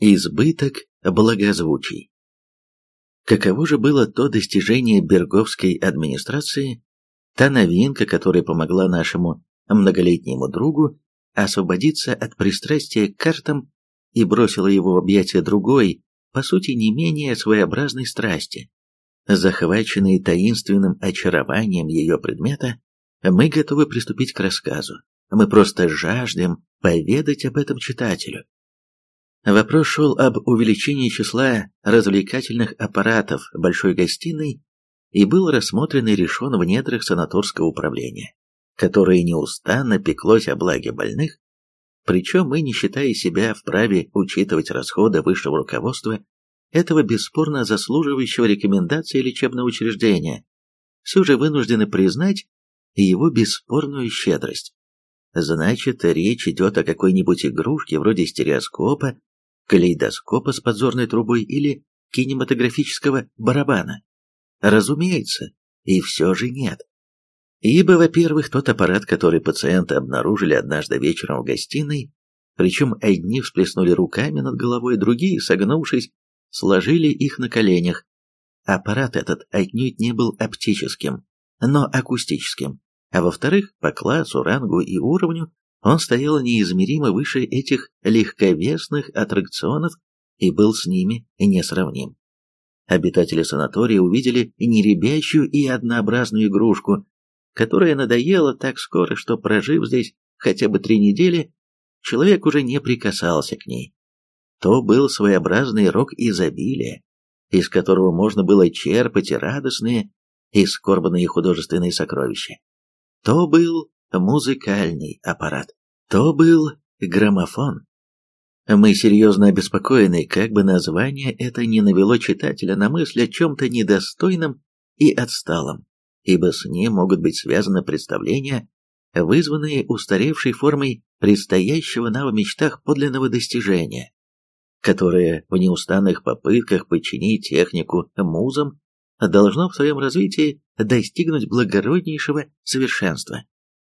Избыток благозвучий. Каково же было то достижение Берговской администрации, та новинка, которая помогла нашему многолетнему другу освободиться от пристрастия к картам и бросила его в объятия другой, по сути не менее своеобразной страсти. Захваченные таинственным очарованием ее предмета, мы готовы приступить к рассказу. Мы просто жаждем поведать об этом читателю. Вопрос шел об увеличении числа развлекательных аппаратов большой гостиной и был рассмотрен и решен в недрах санаторского управления, которое неустанно пеклось о благе больных, причем мы, не считая себя вправе учитывать расходы высшего руководства этого бесспорно заслуживающего рекомендации лечебного учреждения, все же вынуждены признать его бесспорную щедрость. Значит, речь идет о какой-нибудь игрушке вроде стереоскопа калейдоскопа с подзорной трубой или кинематографического барабана? Разумеется, и все же нет. Ибо, во-первых, тот аппарат, который пациенты обнаружили однажды вечером в гостиной, причем одни всплеснули руками над головой, другие, согнувшись, сложили их на коленях. Аппарат этот отнюдь не был оптическим, но акустическим, а во-вторых, по классу, рангу и уровню он стоял неизмеримо выше этих легковесных аттракционов и был с ними несравним. Обитатели санатория увидели неребящую и однообразную игрушку, которая надоела так скоро, что, прожив здесь хотя бы три недели, человек уже не прикасался к ней. То был своеобразный рок изобилия, из которого можно было черпать и радостные, и скорбные художественные сокровища. То был музыкальный аппарат. То был граммофон. Мы серьезно обеспокоены, как бы название это не навело читателя на мысль о чем-то недостойном и отсталом, ибо с ним могут быть связаны представления, вызванные устаревшей формой предстоящего нам в мечтах подлинного достижения, которое в неустанных попытках подчинить технику музам должно в своем развитии достигнуть благороднейшего совершенства.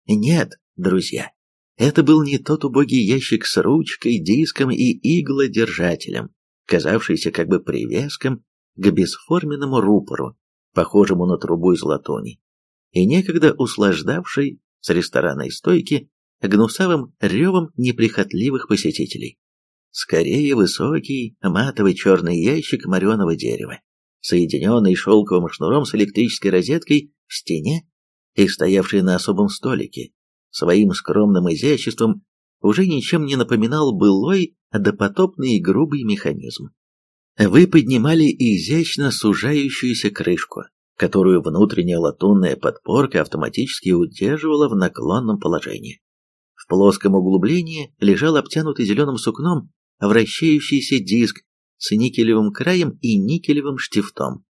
Нет, друзья, это был не тот убогий ящик с ручкой, диском и иглодержателем, казавшийся как бы привеском к бесформенному рупору, похожему на трубу из латуни, и некогда услаждавший с ресторанной стойки гнусавым ревом неприхотливых посетителей. Скорее высокий матовый черный ящик мореного дерева, соединенный шелковым шнуром с электрической розеткой в стене и стоявший на особом столике, своим скромным изяществом уже ничем не напоминал былой допотопный и грубый механизм. Вы поднимали изящно сужающуюся крышку, которую внутренняя латунная подпорка автоматически удерживала в наклонном положении. В плоском углублении лежал обтянутый зеленым сукном вращающийся диск с никелевым краем и никелевым штифтом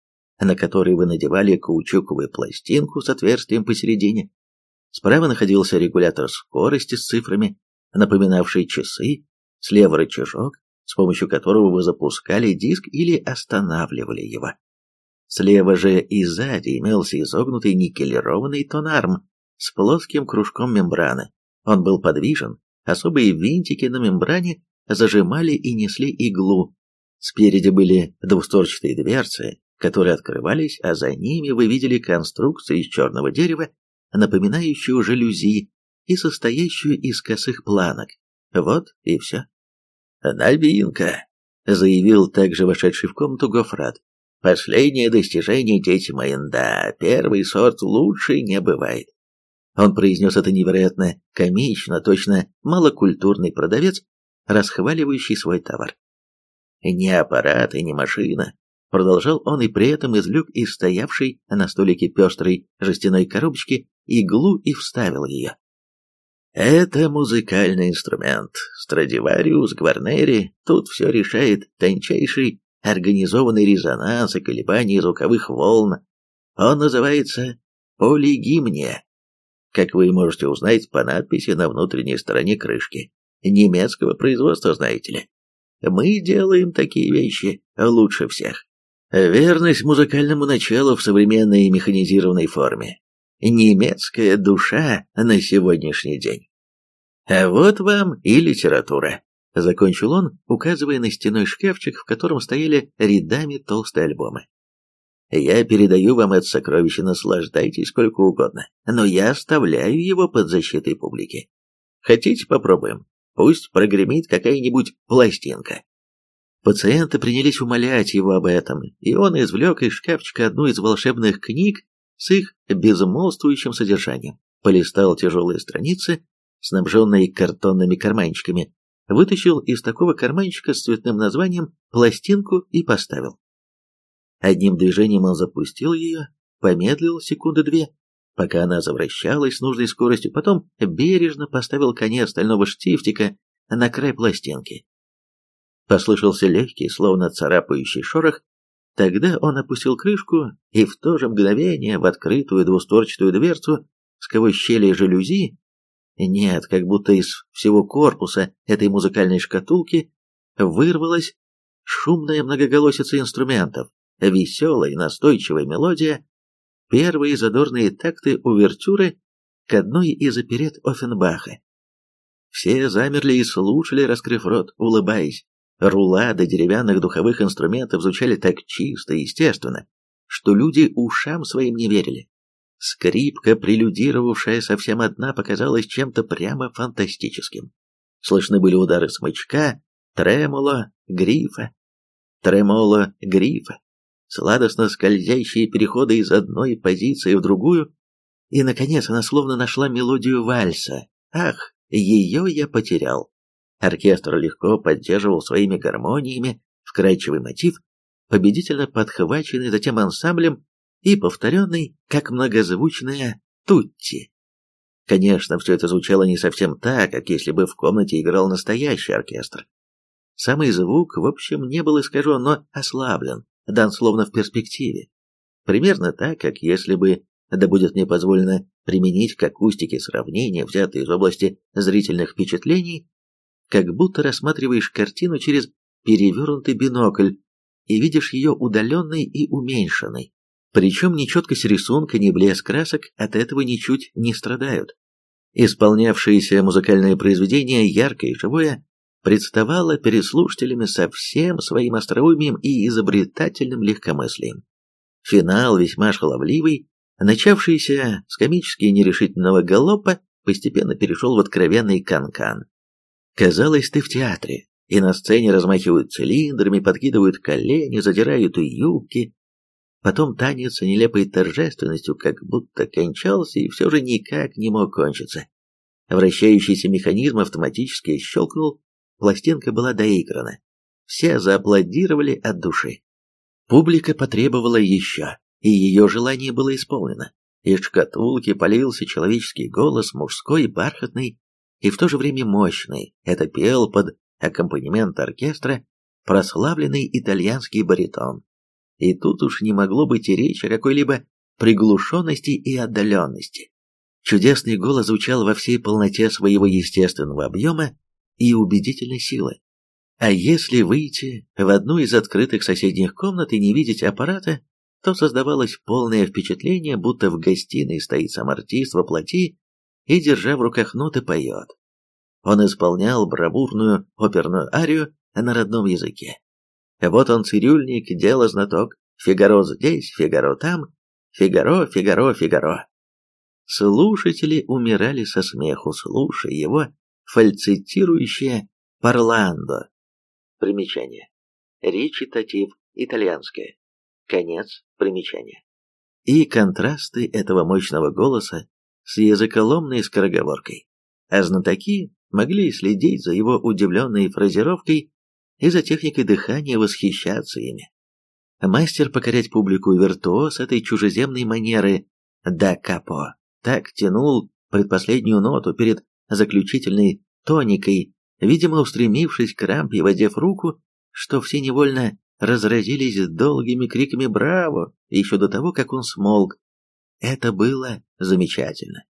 на который вы надевали каучуковую пластинку с отверстием посередине. Справа находился регулятор скорости с цифрами, напоминавший часы, слева рычажок, с помощью которого вы запускали диск или останавливали его. Слева же и сзади имелся изогнутый никелированный тонарм с плоским кружком мембраны. Он был подвижен, особые винтики на мембране зажимали и несли иглу. Спереди были двустворчатые дверцы, которые открывались, а за ними вы видели конструкцию из черного дерева, напоминающую жалюзи и состоящую из косых планок. Вот и все. «Новинка!» — заявил также вошедший в комнату Гофрат. «Последнее достижение, дети мои, да, первый сорт лучше не бывает». Он произнес это невероятно комично, точно малокультурный продавец, расхваливающий свой товар. «Не аппарат и не машина, Продолжал он и при этом извлек из стоявшей на столике пестрой жестяной коробочки иглу и вставил ее. Это музыкальный инструмент. Страдивариус, Гварнери, тут все решает тончайший организованный резонанс и колебания звуковых волн. Он называется полигимния. Как вы можете узнать по надписи на внутренней стороне крышки. Немецкого производства, знаете ли. Мы делаем такие вещи лучше всех. Верность музыкальному началу в современной механизированной форме. Немецкая душа на сегодняшний день. А вот вам и литература. Закончил он, указывая на стеной шкафчик, в котором стояли рядами толстые альбомы. Я передаю вам это сокровище, наслаждайтесь сколько угодно, но я оставляю его под защитой публики. Хотите, попробуем? Пусть прогремит какая-нибудь пластинка. Пациенты принялись умолять его об этом, и он извлек из шкафчика одну из волшебных книг с их безмолвствующим содержанием, полистал тяжелые страницы, снабженные картонными карманчиками, вытащил из такого карманчика с цветным названием пластинку и поставил. Одним движением он запустил ее, помедлил секунды две, пока она завращалась с нужной скоростью, потом бережно поставил конец стального штифтика на край пластинки. Послышался легкий, словно царапающий шорох, тогда он опустил крышку, и в то же мгновение в открытую двустворчатую дверцу сквозь щели жалюзи, нет, как будто из всего корпуса этой музыкальной шкатулки вырвалась шумная многоголосица инструментов, веселая настойчивая мелодия, первые задорные такты увертюры к одной из оперет Оффенбаха. Все замерли и слушали, раскрыв рот, улыбаясь. Рулады деревянных духовых инструментов звучали так чисто и естественно, что люди ушам своим не верили. Скрипка, прелюдировавшая совсем одна, показалась чем-то прямо фантастическим. Слышны были удары смычка, тремоло, грифа, тремоло, грифа, сладостно скользящие переходы из одной позиции в другую, и, наконец, она словно нашла мелодию вальса. Ах, ее я потерял. Оркестр легко поддерживал своими гармониями вкрадчивый мотив, победительно подхваченный затем ансамблем и повторенный как многозвучная «тутти». Конечно, все это звучало не совсем так, как если бы в комнате играл настоящий оркестр. Самый звук, в общем, не был искажен, но ослаблен дан словно в перспективе. Примерно так, как если бы, да будет мне позволено применить к акустике сравнения, взятые из области зрительных впечатлений, как будто рассматриваешь картину через перевернутый бинокль и видишь ее удаленной и уменьшенной. Причем ни четкость рисунка, ни блеск красок от этого ничуть не страдают. Исполнявшееся музыкальное произведение, яркое и живое, представала перед слушателями со всем своим остроумием и изобретательным легкомыслием. Финал весьма шаловливый, начавшийся с комически нерешительного галопа, постепенно перешел в откровенный канкан. Казалось, ты в театре, и на сцене размахивают цилиндрами, подкидывают колени, задирают юбки. Потом танец с нелепой торжественностью как будто кончался и все же никак не мог кончиться. Вращающийся механизм автоматически щелкнул, Пластинка была доиграна. Все зааплодировали от души. Публика потребовала еще, и ее желание было исполнено. Из шкатулки полился человеческий голос, мужской, бархатный и в то же время мощный. Это пел под аккомпанемент оркестра прославленный итальянский баритон. И тут уж не могло быть и речи о какой-либо приглушенности и отдаленности. Чудесный голос звучал во всей полноте своего естественного объема, и убедительной силы. А если выйти в одну из открытых соседних комнат и не видеть аппарата, то создавалось полное впечатление, будто в гостиной стоит сам артист во плоти и, держа в руках ноты, поет. Он исполнял бравурную оперную арию на родном языке. Вот он цирюльник, дело знаток, Фигаро здесь, Фигаро там, Фигаро, Фигаро, Фигаро. Слушатели умирали со смеху, слушая его, фальцитирующее «парландо». Примечание. Речитатив итальянское. Конец примечания. И контрасты этого мощного голоса с языколомной скороговоркой. А знатоки могли следить за его удивленной фразировкой и за техникой дыхания восхищаться ими. Мастер покорять публику виртуоз этой чужеземной манеры «да капо» так тянул предпоследнюю ноту перед заключительной тоникой, видимо, устремившись к рампе и воздев руку, что все невольно разразились долгими криками «Браво!» еще до того, как он смолк. Это было замечательно.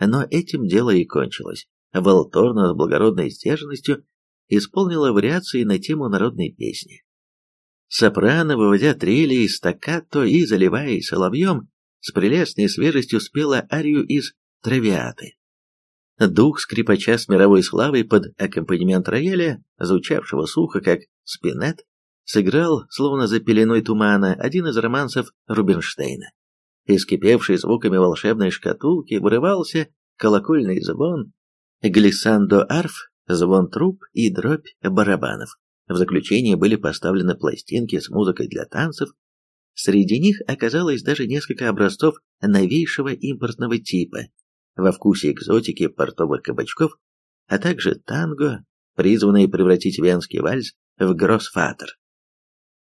Но этим дело и кончилось. Волторна с благородной сдержанностью исполнила вариации на тему народной песни. Сопрано, выводя трели и стаккато и заливаясь соловьем, с прелестной свежестью спела арию из «Травиаты». Дух скрипача с мировой славой под аккомпанемент рояля, звучавшего сухо, как спинет, сыграл, словно за пеленой тумана, один из романсов Рубинштейна. Из кипевшей звуками волшебной шкатулки вырывался колокольный звон, глиссандо арф, звон труб и дробь барабанов. В заключение были поставлены пластинки с музыкой для танцев. Среди них оказалось даже несколько образцов новейшего импортного типа, во вкусе экзотики портовых кабачков, а также танго, призванные превратить венский вальс в гроссфатер.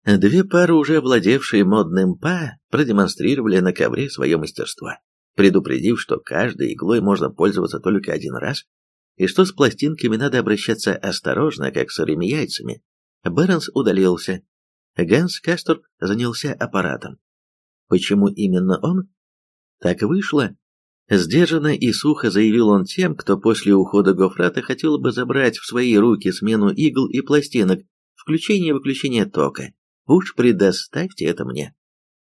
Две пары, уже владевшие модным па, продемонстрировали на ковре свое мастерство, предупредив, что каждой иглой можно пользоваться только один раз, и что с пластинками надо обращаться осторожно, как с сырыми яйцами. Бернс удалился. Ганс Касторп занялся аппаратом. Почему именно он? Так вышло, Сдержанно и сухо заявил он тем, кто после ухода Гофрата хотел бы забрать в свои руки смену игл и пластинок, включение и выключение тока. Уж предоставьте это мне.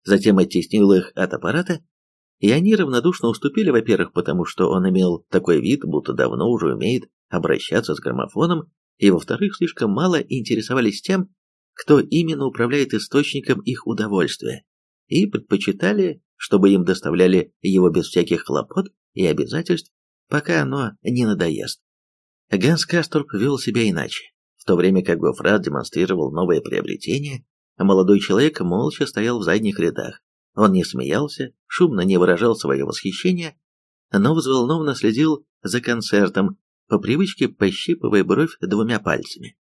Затем оттеснил их от аппарата, и они равнодушно уступили, во-первых, потому что он имел такой вид, будто давно уже умеет обращаться с граммофоном, и, во-вторых, слишком мало интересовались тем, кто именно управляет источником их удовольствия, и предпочитали чтобы им доставляли его без всяких хлопот и обязательств, пока оно не надоест. Ганс Касторп вел себя иначе. В то время как Гофрат демонстрировал новое приобретение, молодой человек молча стоял в задних рядах. Он не смеялся, шумно не выражал свое восхищение, но взволнованно следил за концертом, по привычке пощипывая бровь двумя пальцами.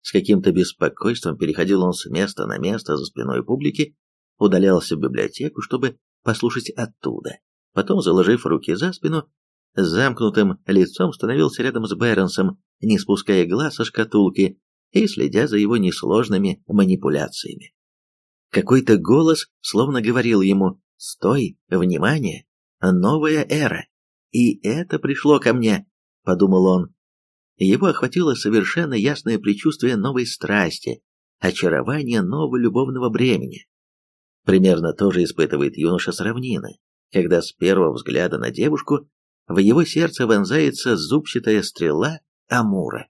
С каким-то беспокойством переходил он с места на место за спиной публики, удалялся в библиотеку, чтобы послушать оттуда. Потом, заложив руки за спину, с замкнутым лицом становился рядом с Бернсом, не спуская глаз со шкатулки и следя за его несложными манипуляциями. Какой-то голос словно говорил ему «Стой! Внимание! Новая эра!» «И это пришло ко мне!» — подумал он. Его охватило совершенно ясное предчувствие новой страсти, очарование нового любовного бремени. Примерно то же испытывает юноша с равнины, когда с первого взгляда на девушку в его сердце вонзается зубчатая стрела Амура.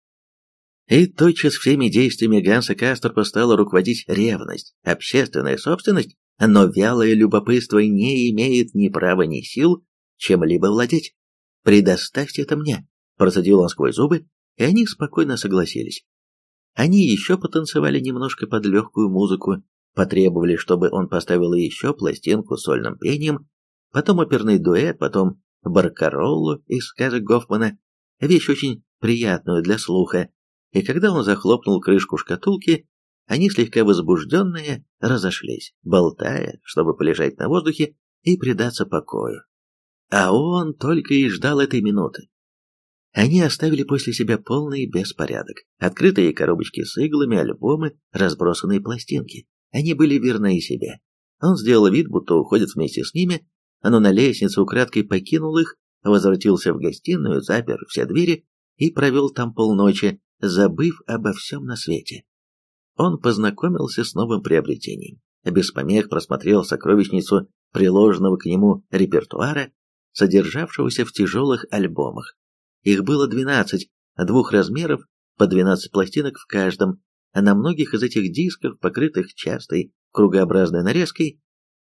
И тотчас всеми действиями Ганса Касторпа стала руководить ревность, общественная собственность, но вялое любопытство не имеет ни права, ни сил чем-либо владеть. «Предоставьте это мне», — процедил он сквозь зубы, и они спокойно согласились. Они еще потанцевали немножко под легкую музыку, Потребовали, чтобы он поставил еще пластинку с сольным пением, потом оперный дуэт, потом баркароллу из сказок Гофмана, вещь очень приятную для слуха. И когда он захлопнул крышку шкатулки, они, слегка возбужденные, разошлись, болтая, чтобы полежать на воздухе и предаться покою. А он только и ждал этой минуты. Они оставили после себя полный беспорядок. Открытые коробочки с иглами, альбомы, разбросанные пластинки. Они были верны себе. Он сделал вид, будто уходит вместе с ними, но на лестнице украдкой покинул их, возвратился в гостиную, запер все двери и провел там полночи, забыв обо всем на свете. Он познакомился с новым приобретением, без помех просмотрел сокровищницу приложенного к нему репертуара, содержавшегося в тяжелых альбомах. Их было двенадцать, двух размеров, по двенадцать пластинок в каждом, а на многих из этих дисков, покрытых частой кругообразной нарезкой,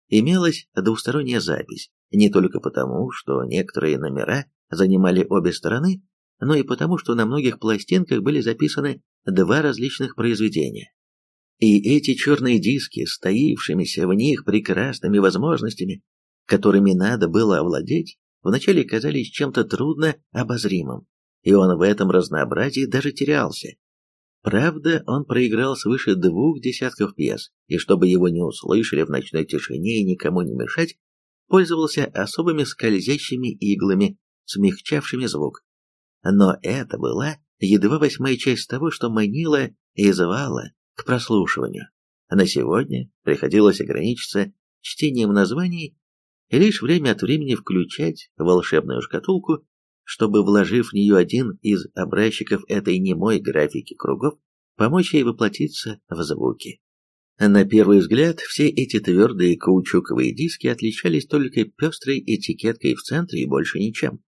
имелась двусторонняя запись, не только потому, что некоторые номера занимали обе стороны, но и потому, что на многих пластинках были записаны два различных произведения. И эти черные диски, стоившимися в них прекрасными возможностями, которыми надо было овладеть, вначале казались чем-то трудно обозримым, и он в этом разнообразии даже терялся. Правда, он проиграл свыше двух десятков пьес, и чтобы его не услышали в ночной тишине и никому не мешать, пользовался особыми скользящими иглами, смягчавшими звук. Но это была едва восьмая часть того, что манило и звало к прослушиванию. На сегодня приходилось ограничиться чтением названий и лишь время от времени включать волшебную шкатулку чтобы, вложив в нее один из образчиков этой немой графики кругов, помочь ей воплотиться в звуки. На первый взгляд, все эти твердые каучуковые диски отличались только пестрой этикеткой в центре и больше ничем.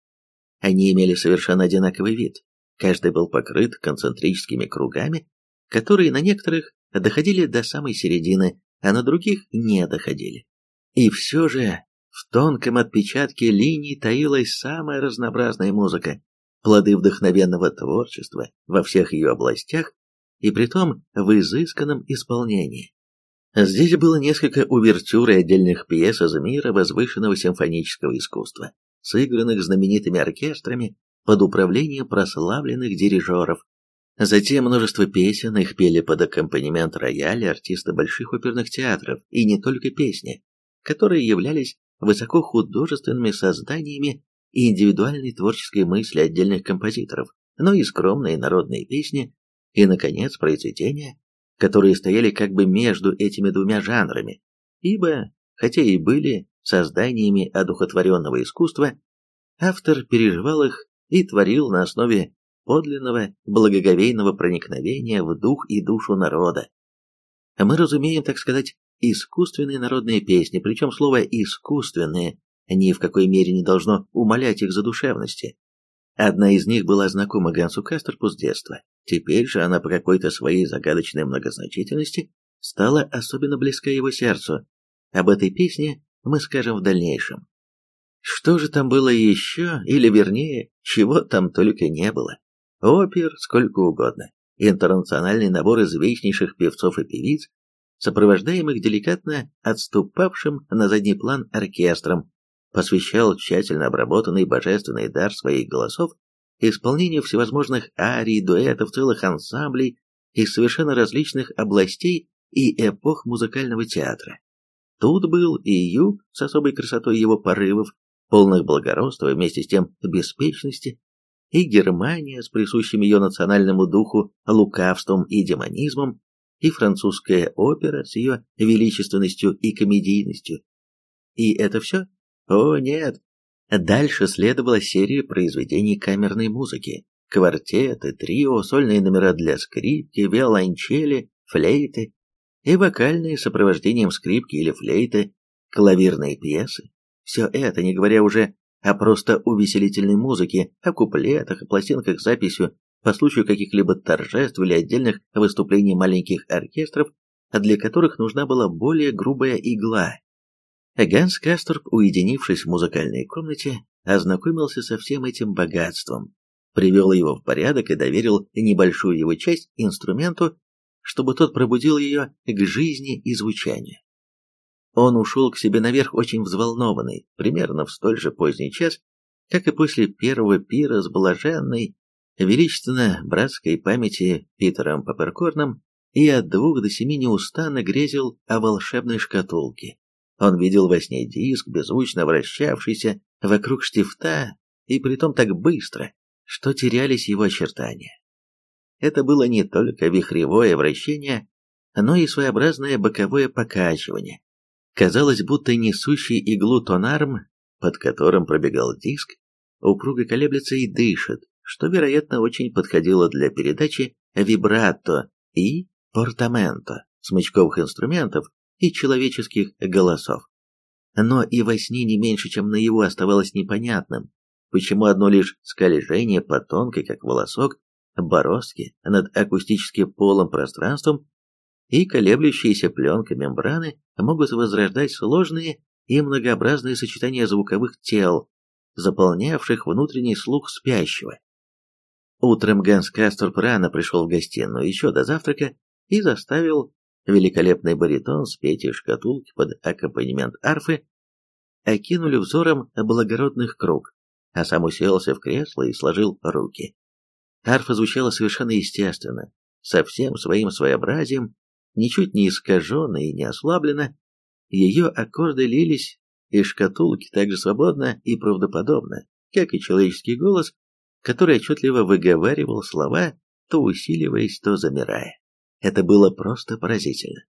Они имели совершенно одинаковый вид. Каждый был покрыт концентрическими кругами, которые на некоторых доходили до самой середины, а на других не доходили. И все же в тонком отпечатке линий таилась самая разнообразная музыка, плоды вдохновенного творчества во всех ее областях, и притом в изысканном исполнении. Здесь было несколько увертюр и отдельных пьес из мира возвышенного симфонического искусства, сыгранных знаменитыми оркестрами под управлением прославленных дирижеров. Затем множество песен, их пели под аккомпанемент рояля артисты больших оперных театров, и не только песни, которые являлись высокохудожественными созданиями и индивидуальной творческой мысли отдельных композиторов, но и скромные народные песни, и, наконец, произведения, которые стояли как бы между этими двумя жанрами, ибо, хотя и были созданиями одухотворенного искусства, автор переживал их и творил на основе подлинного благоговейного проникновения в дух и душу народа. Мы разумеем, так сказать, искусственные народные песни, причем слово «искусственные» ни в какой мере не должно умалять их задушевности. Одна из них была знакома Гансу Кастерпу с детства, Теперь же она по какой-то своей загадочной многозначительности стала особенно близка его сердцу. Об этой песне мы скажем в дальнейшем. Что же там было еще, или вернее, чего там только не было? Опер сколько угодно, интернациональный набор известнейших певцов и певиц, сопровождаемых деликатно отступавшим на задний план оркестром, посвящал тщательно обработанный божественный дар своих голосов исполнению всевозможных арий, дуэтов, целых ансамблей из совершенно различных областей и эпох музыкального театра. Тут был и юг с особой красотой его порывов, полных благородства вместе с тем беспечности, и Германия с присущим ее национальному духу лукавством и демонизмом, и французская опера с ее величественностью и комедийностью. И это все? О нет, Дальше следовала серия произведений камерной музыки, квартеты, трио, сольные номера для скрипки, виолончели, флейты и вокальные сопровождением скрипки или флейты, клавирные пьесы. Все это, не говоря уже о просто увеселительной музыке, о куплетах и пластинках с записью по случаю каких-либо торжеств или отдельных выступлений маленьких оркестров, для которых нужна была более грубая игла, Ганс Касторп, уединившись в музыкальной комнате, ознакомился со всем этим богатством, привел его в порядок и доверил небольшую его часть инструменту, чтобы тот пробудил ее к жизни и звучанию. Он ушел к себе наверх очень взволнованный, примерно в столь же поздний час, как и после первого пира с блаженной, величественно братской памяти Питером Паперкорном и от двух до семи неустанно грезил о волшебной шкатулке, он видел во сне диск, беззвучно вращавшийся вокруг штифта, и притом так быстро, что терялись его очертания. Это было не только вихревое вращение, но и своеобразное боковое покачивание. Казалось, будто несущий иглу тонарм, под которым пробегал диск, упруго колеблется и дышит, что, вероятно, очень подходило для передачи вибрато и портаменто смычковых инструментов, и человеческих голосов. Но и во сне не меньше, чем наяву оставалось непонятным, почему одно лишь скольжение по тонкой, как волосок, бороздки над акустическим полым пространством и колеблющиеся пленка мембраны могут возрождать сложные и многообразные сочетания звуковых тел, заполнявших внутренний слух спящего. Утром Ганс Касторп рано пришел в гостиную еще до завтрака и заставил великолепный баритон с петей шкатулки под аккомпанемент арфы, окинули взором благородных круг, а сам уселся в кресло и сложил руки. Арфа звучала совершенно естественно, со всем своим своеобразием, ничуть не искаженно и не ослабленно, ее аккорды лились из шкатулки так же свободно и правдоподобно, как и человеческий голос, который отчетливо выговаривал слова, то усиливаясь, то замирая. Это было просто поразительно.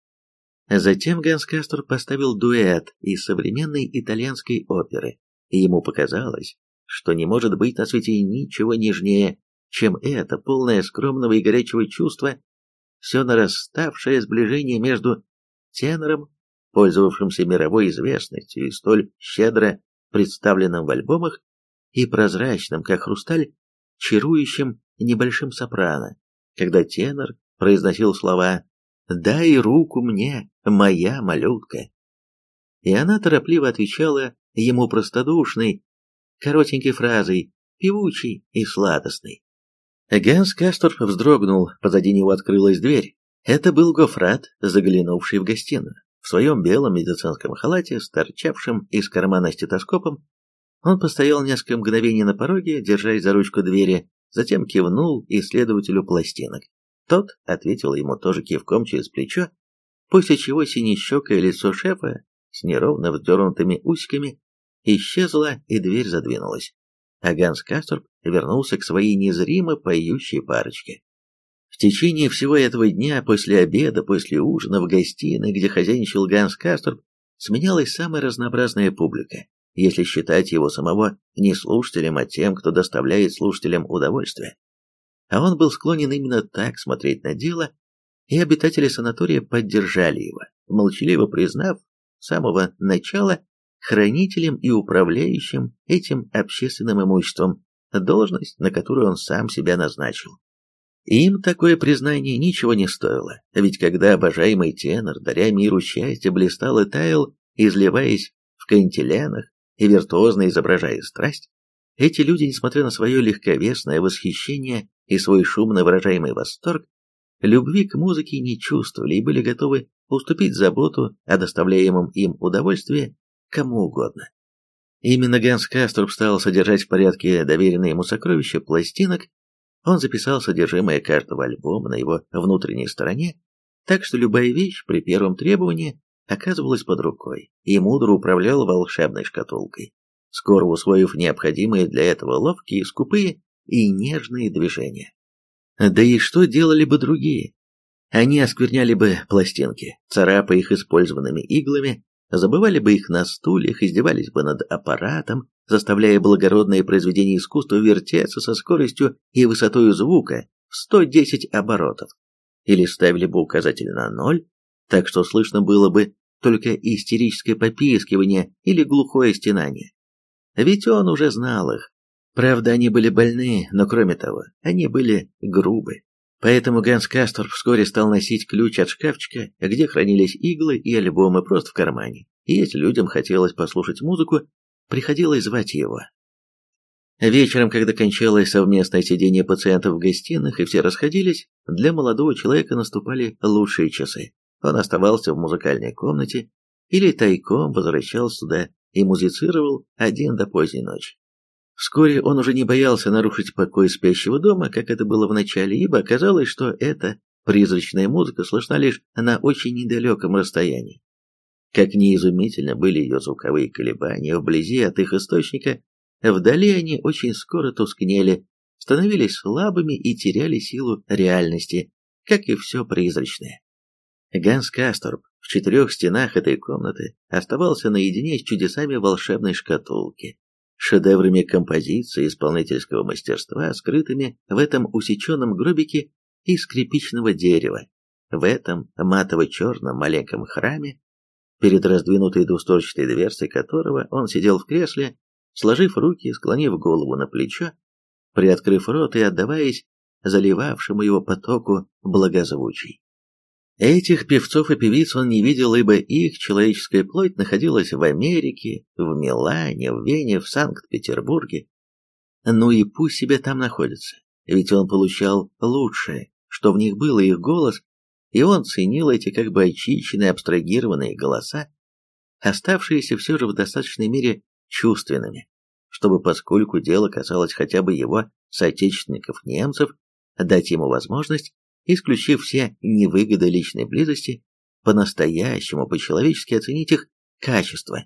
Затем Ганс Кастер поставил дуэт из современной итальянской оперы, и ему показалось, что не может быть на свете ничего нежнее, чем это, полное скромного и горячего чувства, все нараставшее сближение между тенором, пользовавшимся мировой известностью и столь щедро представленным в альбомах, и прозрачным, как хрусталь, чарующим небольшим сопрано, когда тенор произносил слова «Дай руку мне, моя малютка». И она торопливо отвечала ему простодушной, коротенькой фразой, певучей и сладостной. Ганс Касторф вздрогнул, позади него открылась дверь. Это был Гофрат, заглянувший в гостиную. В своем белом медицинском халате, с торчавшим из кармана стетоскопом, он постоял несколько мгновений на пороге, держась за ручку двери, затем кивнул исследователю пластинок. Тот ответил ему тоже кивком через плечо, после чего синещекое лицо шефа с неровно вздернутыми усиками исчезло и дверь задвинулась. А Ганс Касторп вернулся к своей незримо поющей парочке. В течение всего этого дня, после обеда, после ужина, в гостиной, где хозяйничал Ганс Касторп, сменялась самая разнообразная публика, если считать его самого не слушателем, а тем, кто доставляет слушателям удовольствие. А он был склонен именно так смотреть на дело, и обитатели санатория поддержали его, молчаливо признав с самого начала хранителем и управляющим этим общественным имуществом, должность, на которую он сам себя назначил. Им такое признание ничего не стоило, ведь когда обожаемый тенор, даря миру счастье, блистал и таял, изливаясь в кантиленах и виртуозно изображая страсть, эти люди, несмотря на свое легковесное восхищение и свой шумно выражаемый восторг, любви к музыке не чувствовали и были готовы уступить заботу о доставляемом им удовольствии кому угодно. Именно Ганс Каструб стал содержать в порядке доверенные ему сокровища пластинок, он записал содержимое каждого альбома на его внутренней стороне, так что любая вещь при первом требовании оказывалась под рукой, и мудро управлял волшебной шкатулкой, скоро усвоив необходимые для этого ловкие, скупые и нежные движения. Да и что делали бы другие? Они оскверняли бы пластинки, царапая их использованными иглами, забывали бы их на стульях, издевались бы над аппаратом, заставляя благородные произведения искусства вертеться со скоростью и высотой звука в 110 оборотов, или ставили бы указатель на ноль, так что слышно было бы только истерическое попискивание или глухое стенание. Ведь он уже знал их. Правда, они были больны, но кроме того, они были грубы. Поэтому Ганс Кастор вскоре стал носить ключ от шкафчика, где хранились иглы и альбомы просто в кармане. И если людям хотелось послушать музыку, приходилось звать его. Вечером, когда кончалось совместное сидение пациентов в гостиных и все расходились, для молодого человека наступали лучшие часы. Он оставался в музыкальной комнате или тайком возвращался туда и музицировал один до поздней ночи. Вскоре он уже не боялся нарушить покой спящего дома, как это было в начале, ибо оказалось, что эта призрачная музыка слышна лишь на очень недалеком расстоянии. Как неизумительно были ее звуковые колебания вблизи от их источника, вдали они очень скоро тускнели, становились слабыми и теряли силу реальности, как и все призрачное. Ганс Касторб в четырех стенах этой комнаты оставался наедине с чудесами волшебной шкатулки, шедеврами композиции исполнительского мастерства, скрытыми в этом усеченном гробике из скрипичного дерева, в этом матово-черном маленьком храме, перед раздвинутой двустворчатой дверцей которого он сидел в кресле, сложив руки, склонив голову на плечо, приоткрыв рот и отдаваясь заливавшему его потоку благозвучий. Этих певцов и певиц он не видел, ибо их человеческая плоть находилась в Америке, в Милане, в Вене, в Санкт-Петербурге. Ну и пусть себе там находится, ведь он получал лучшее, что в них было их голос, и он ценил эти как бы очищенные, абстрагированные голоса, оставшиеся все же в достаточной мере чувственными, чтобы, поскольку дело касалось хотя бы его соотечественников-немцев, дать ему возможность исключив все невыгоды личной близости, по-настоящему, по-человечески оценить их качество.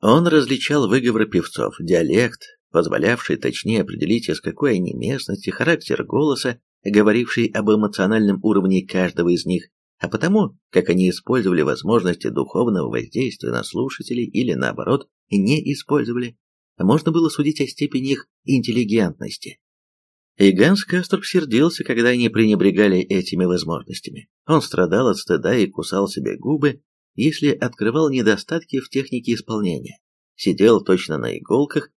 Он различал выговоры певцов, диалект, позволявший точнее определить, из какой они местности, характер голоса, говоривший об эмоциональном уровне каждого из них, а потому, как они использовали возможности духовного воздействия на слушателей или, наоборот, не использовали, можно было судить о степени их интеллигентности. И Ганс Касторп сердился, когда они пренебрегали этими возможностями. Он страдал от стыда и кусал себе губы, если открывал недостатки в технике исполнения. Сидел точно на иголках,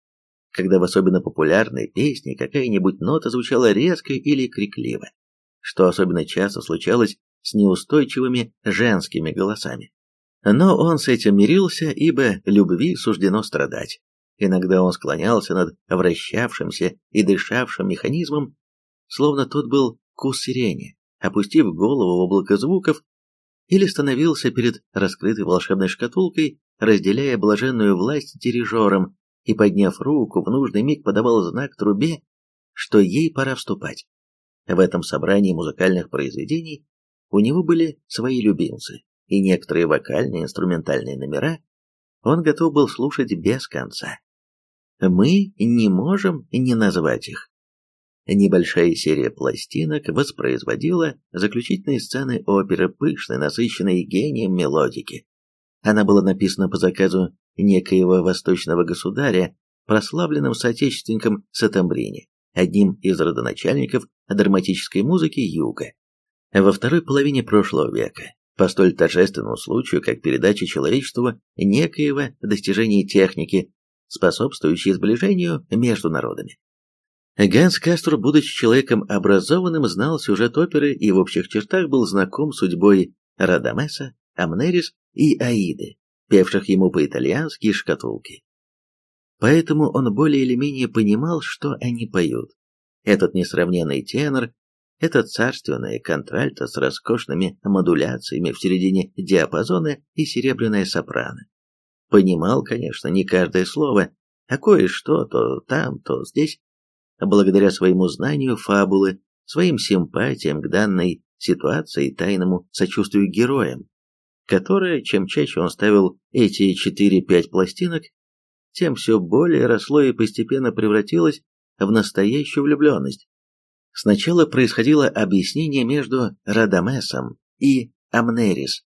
когда в особенно популярной песне какая-нибудь нота звучала резко или крикливо, что особенно часто случалось с неустойчивыми женскими голосами. Но он с этим мирился, ибо любви суждено страдать. Иногда он склонялся над вращавшимся и дышавшим механизмом, словно тот был кус сирени, опустив голову в облако звуков, или становился перед раскрытой волшебной шкатулкой, разделяя блаженную власть дирижером, и, подняв руку, в нужный миг подавал знак трубе, что ей пора вступать. В этом собрании музыкальных произведений у него были свои любимцы, и некоторые вокальные инструментальные номера он готов был слушать без конца. Мы не можем не назвать их. Небольшая серия пластинок воспроизводила заключительные сцены оперы, пышной, насыщенной гением мелодики. Она была написана по заказу некоего восточного государя, прославленным соотечественником Сатамбрини, одним из родоначальников драматической музыки Юга. Во второй половине прошлого века, по столь торжественному случаю, как передача человечеству некоего достижения техники, способствующей сближению между народами. Ганс Кастро, будучи человеком образованным, знал сюжет оперы и в общих чертах был знаком с судьбой Радамеса, Амнерис и Аиды, певших ему по-итальянски шкатулки. Поэтому он более или менее понимал, что они поют. Этот несравненный тенор, это царственная контральто с роскошными модуляциями в середине диапазона и серебряная сопрано. Понимал, конечно, не каждое слово, а кое-что то там, то здесь, благодаря своему знанию фабулы, своим симпатиям к данной ситуации и тайному сочувствию героям, которое, чем чаще он ставил эти 4-5 пластинок, тем все более росло и постепенно превратилось в настоящую влюбленность. Сначала происходило объяснение между Радамесом и Амнерис.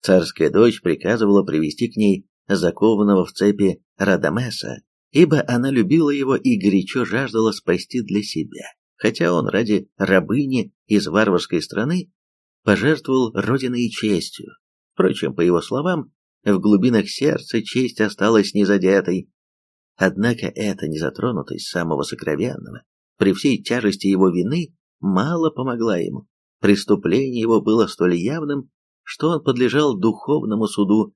Царская дочь приказывала привести к ней закованного в цепи Радамеса, ибо она любила его и горячо жаждала спасти для себя, хотя он ради рабыни из варварской страны пожертвовал родиной и честью. Впрочем, по его словам, в глубинах сердца честь осталась незадетой. Однако эта незатронутость самого сокровенного, при всей тяжести его вины, мало помогла ему. Преступление его было столь явным, что он подлежал духовному суду,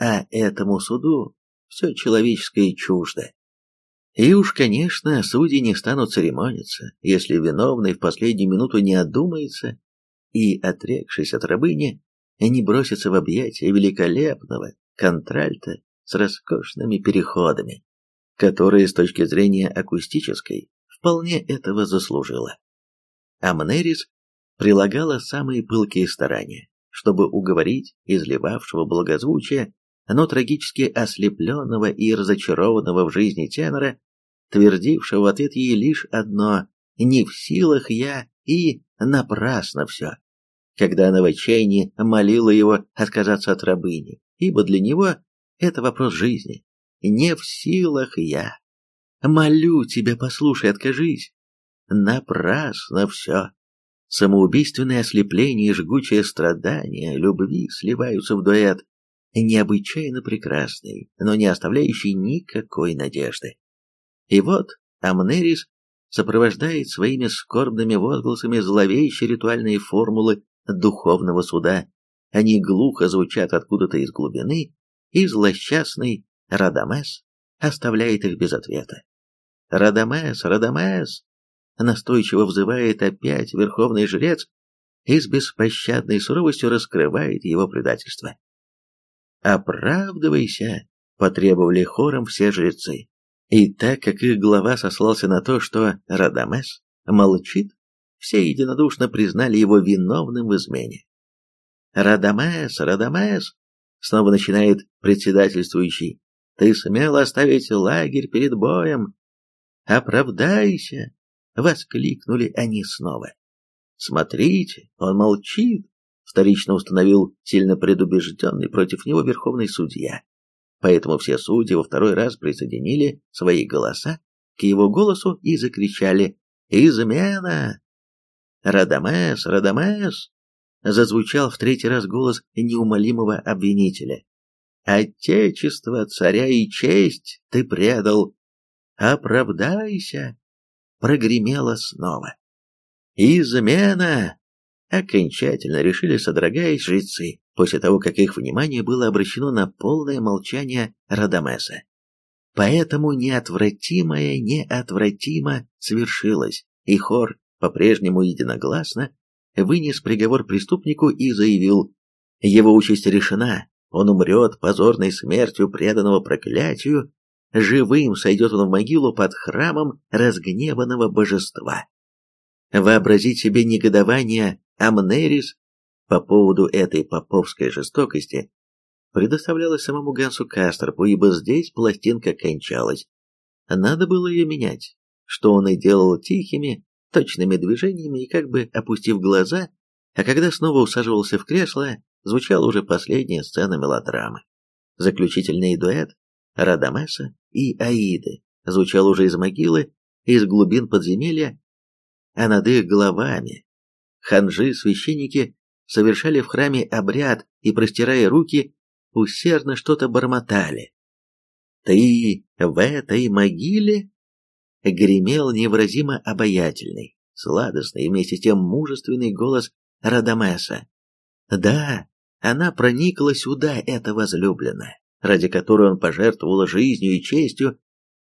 а этому суду все человеческое чуждо. И уж, конечно, судьи не станут церемониться, если виновный в последнюю минуту не одумается и, отрекшись от рабыни, не бросится в объятия великолепного контральта с роскошными переходами, которые с точки зрения акустической вполне этого заслужила. Амнерис прилагала самые пылкие старания, чтобы уговорить изливавшего благозвучия, но трагически ослепленного и разочарованного в жизни тенора, твердившего в ответ ей лишь одно «не в силах я и напрасно все» когда она в отчаянии молила его отказаться от рабыни, ибо для него это вопрос жизни. Не в силах я. Молю тебя, послушай, откажись. Напрасно все. Самоубийственное ослепление и жгучее страдание любви сливаются в дуэт, необычайно прекрасный, но не оставляющий никакой надежды. И вот Амнерис сопровождает своими скорбными возгласами зловещие ритуальные формулы духовного суда. Они глухо звучат откуда-то из глубины, и злосчастный Радамес оставляет их без ответа. «Радамес, Радамес!» настойчиво взывает опять верховный жрец и с беспощадной суровостью раскрывает его предательство. «Оправдывайся!» — потребовали хором все жрецы. И так как их глава сослался на то, что Радамес молчит, все единодушно признали его виновным в измене. «Радамес, Радамес!» — снова начинает председательствующий. «Ты смел оставить лагерь перед боем!» «Оправдайся!» — воскликнули они снова. «Смотрите, он молчит!» — вторично установил сильно предубежденный против него верховный судья. Поэтому все судьи во второй раз присоединили свои голоса к его голосу и закричали «Измена! «Радамес, Радамес!» зазвучал в третий раз голос неумолимого обвинителя. «Отечество, царя и честь ты предал! Оправдайся!» прогремело снова. «Измена!» Окончательно решили содрогаясь жрецы, после того, как их внимание было обращено на полное молчание Радамеса. Поэтому неотвратимое неотвратимо свершилось, и хор по-прежнему единогласно вынес приговор преступнику и заявил, его участь решена, он умрет позорной смертью преданного проклятию, живым сойдет он в могилу под храмом разгневанного божества. Вообразить себе негодование Амнерис по поводу этой поповской жестокости предоставлялось самому Гансу Кастерпу, ибо здесь пластинка кончалась. Надо было ее менять, что он и делал тихими, точными движениями и как бы опустив глаза, а когда снова усаживался в кресло, звучала уже последняя сцена мелодрамы. Заключительный дуэт Радамеса и Аиды звучал уже из могилы, из глубин подземелья, а над их головами ханжи-священники совершали в храме обряд и, простирая руки, усердно что-то бормотали. «Ты в этой могиле?» Гремел невыразимо обаятельный, сладостный вместе с тем мужественный голос Радамеса. Да, она проникла сюда, эта возлюбленная, ради которой он пожертвовал жизнью и честью.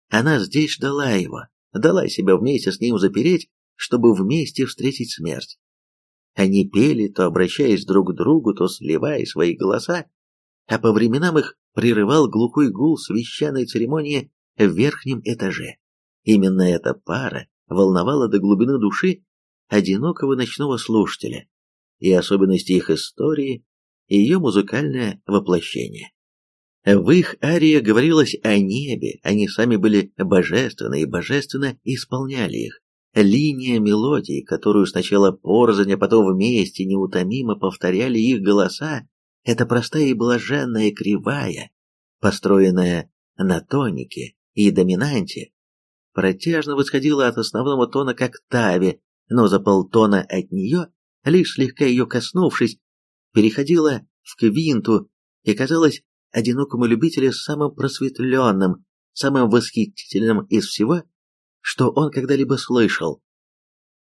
Она здесь ждала его, дала себя вместе с ним запереть, чтобы вместе встретить смерть. Они пели, то обращаясь друг к другу, то сливая свои голоса, а по временам их прерывал глухой гул священной церемонии в верхнем этаже. Именно эта пара волновала до глубины души одинокого ночного слушателя, и особенности их истории, и ее музыкальное воплощение. В их арии говорилось о небе, они сами были божественны и божественно исполняли их. Линия мелодии, которую сначала порзань, а потом вместе неутомимо повторяли их голоса, это простая и блаженная кривая, построенная на тонике и доминанте, протяжно восходила от основного тона к октаве, но за полтона от нее, лишь слегка ее коснувшись, переходила в квинту и казалась одинокому любителю самым просветленным, самым восхитительным из всего, что он когда-либо слышал.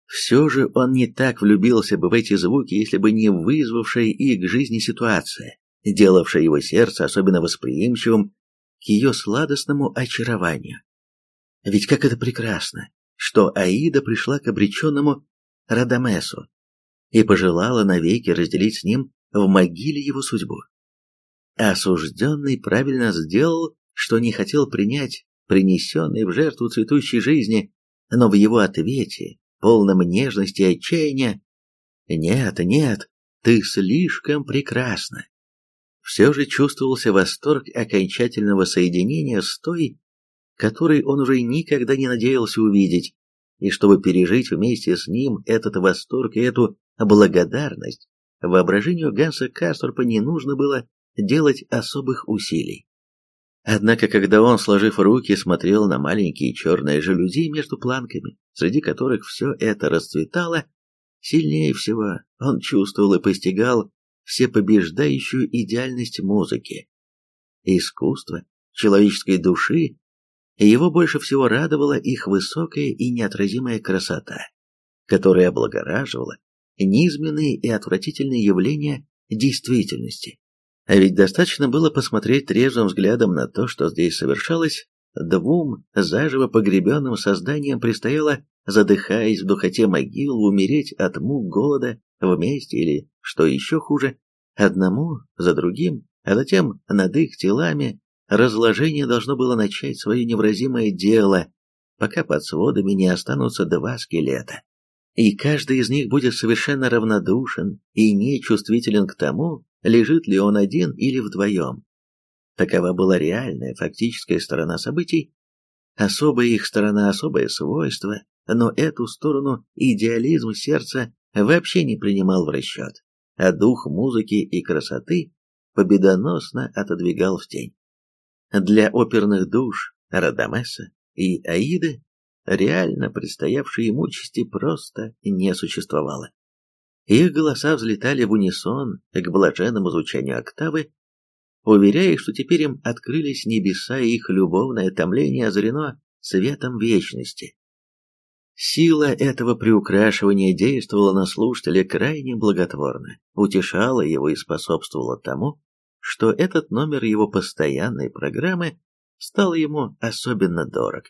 Все же он не так влюбился бы в эти звуки, если бы не вызвавшая их к жизни ситуация, делавшая его сердце особенно восприимчивым к ее сладостному очарованию. Ведь как это прекрасно, что Аида пришла к обреченному Радамесу и пожелала навеки разделить с ним в могиле его судьбу. Осужденный правильно сделал, что не хотел принять принесенный в жертву цветущей жизни, но в его ответе, полном нежности и отчаяния, «Нет, нет, ты слишком прекрасна». Все же чувствовался восторг окончательного соединения с той, который он уже никогда не надеялся увидеть, и чтобы пережить вместе с ним этот восторг и эту благодарность, воображению Ганса Касторпа не нужно было делать особых усилий. Однако, когда он, сложив руки, смотрел на маленькие черные жалюзи между планками, среди которых все это расцветало, сильнее всего он чувствовал и постигал всепобеждающую идеальность музыки. Искусство человеческой души его больше всего радовала их высокая и неотразимая красота, которая облагораживала низменные и отвратительные явления действительности. А ведь достаточно было посмотреть трезвым взглядом на то, что здесь совершалось, двум заживо погребенным созданиям предстояло, задыхаясь в духоте могил, умереть от мук голода вместе или, что еще хуже, одному за другим, а затем над их телами разложение должно было начать свое невразимое дело, пока под сводами не останутся два скелета. И каждый из них будет совершенно равнодушен и нечувствителен к тому, лежит ли он один или вдвоем. Такова была реальная, фактическая сторона событий, особая их сторона, особое свойство, но эту сторону идеализм сердца вообще не принимал в расчет, а дух музыки и красоты победоносно отодвигал в тень. Для оперных душ Радамеса и Аиды реально предстоявшей им участи просто не существовало. Их голоса взлетали в унисон к блаженному звучанию октавы, уверяя, что теперь им открылись небеса, и их любовное томление озарено светом вечности. Сила этого приукрашивания действовала на слушателя крайне благотворно, утешала его и способствовала тому, что этот номер его постоянной программы стал ему особенно дорог.